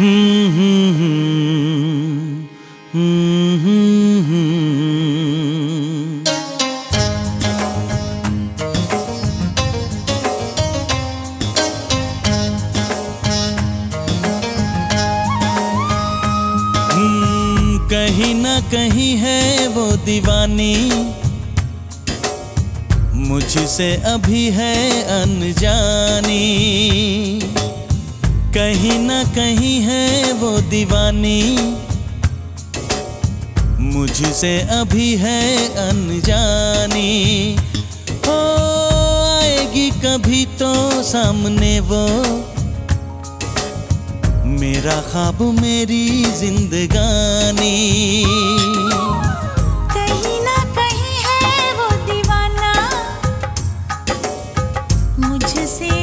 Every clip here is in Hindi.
कहीं ना कहीं है वो दीवानी। मुझसे अभी है अनजानी। कहीं ना कहीं है वो दीवानी। मुझसे अभी है अनजानी। हो आएगी कभी तो सामने वो। मेरा ख्वाब मेरी जिंदगानी। मुझसे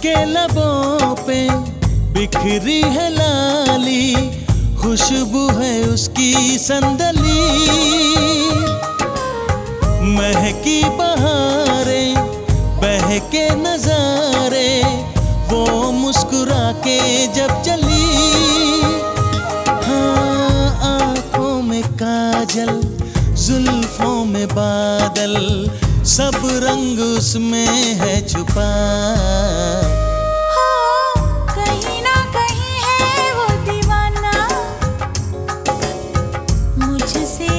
उसके लबों पे बिखरी है लाली, खुशबू है उसकी संदली। महकी बहारें, बहके नजारे, वो मुस्कुरा के जब चली। हाँ आँखों में काजल, जुल्फों में बादल, सब रंग उसमें है छुपा।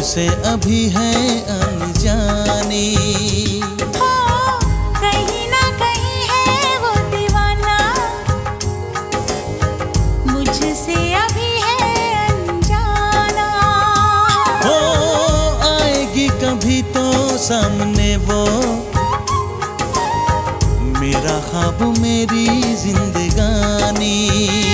मुझसे अभी है अनजानी। कहीं ना कहीं है वो दीवाना। मुझसे अभी है अनजाना। हो आएगी कभी तो सामने वो। मेरा ख्वाब मेरी जिंदगानी।